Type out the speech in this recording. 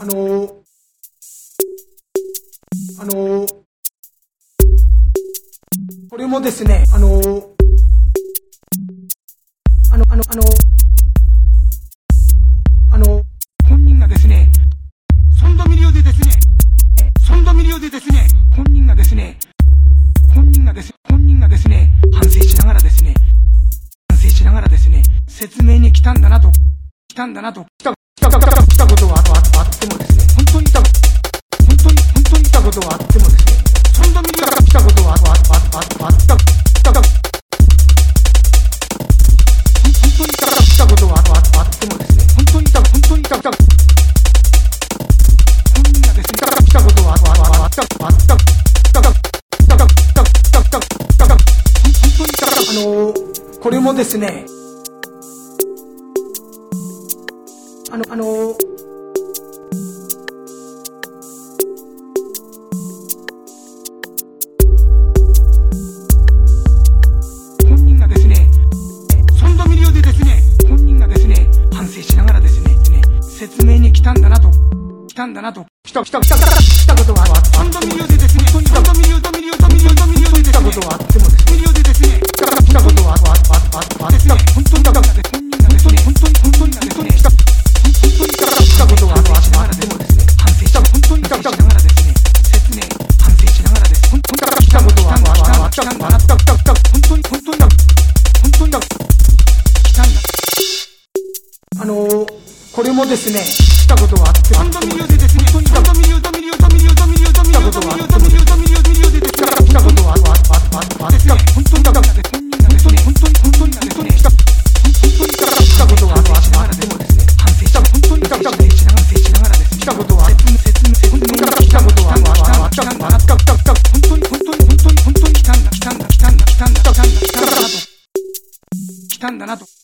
あのー、あのー、これもですね、あのー、あの、あの、あの、あの、本人がですね、ソンドミリオでですね、ソンドミリオでですね、本人がですね、本人がです、本人がですね、反省しながらですね、反省しながらですね、説明に来たんだなと、来たんだなと、来た、来た、来た、来たあってもですね、本当に来た、本当に、本当に来たことはあってもですね、ソンドミリオから来たことはあとあとあとあとあった、来た、来た、本当に来た、来たことはあとあとあってもですね、本当に来た、本当に来た、来た、本人がですね、来たことはあとあとあった、あった、来た、来た、来た、来た、来た、来た、た、た、本当に来た、あのー、これもですね、あの、あのー、説明に来たんだなと、来たんだなと、来た来た来た来た来たことはあソンドミリオでですね、本当にミリオ、ドミリオ、ドミリオ、ドミリオで来たことはあってもですね、ミリオでですね、来た来たことはあああああですね、本当に来た本人がですね、本当に本当に本当に来た本当に来た来たことはああああでもですね、反省した本当に来た来たしながらですね、説明反省しながらです、本当に来たことはああああ来たんだな、来た来た来た本当に本当にだ本当にだ来たんだ。あのー、これもですね来たことはあって本当にですね本当に来たことはあって来たことはあって本当に来たことはあって本当に本当に本当に来た来たことはあって反省した本当に来たことにあって来たことはあって来たことはあって来たことにあって本当に本当に本当に本当に来たんだ来たんだ来たにだ来たんだ来たんだ来たんだなと。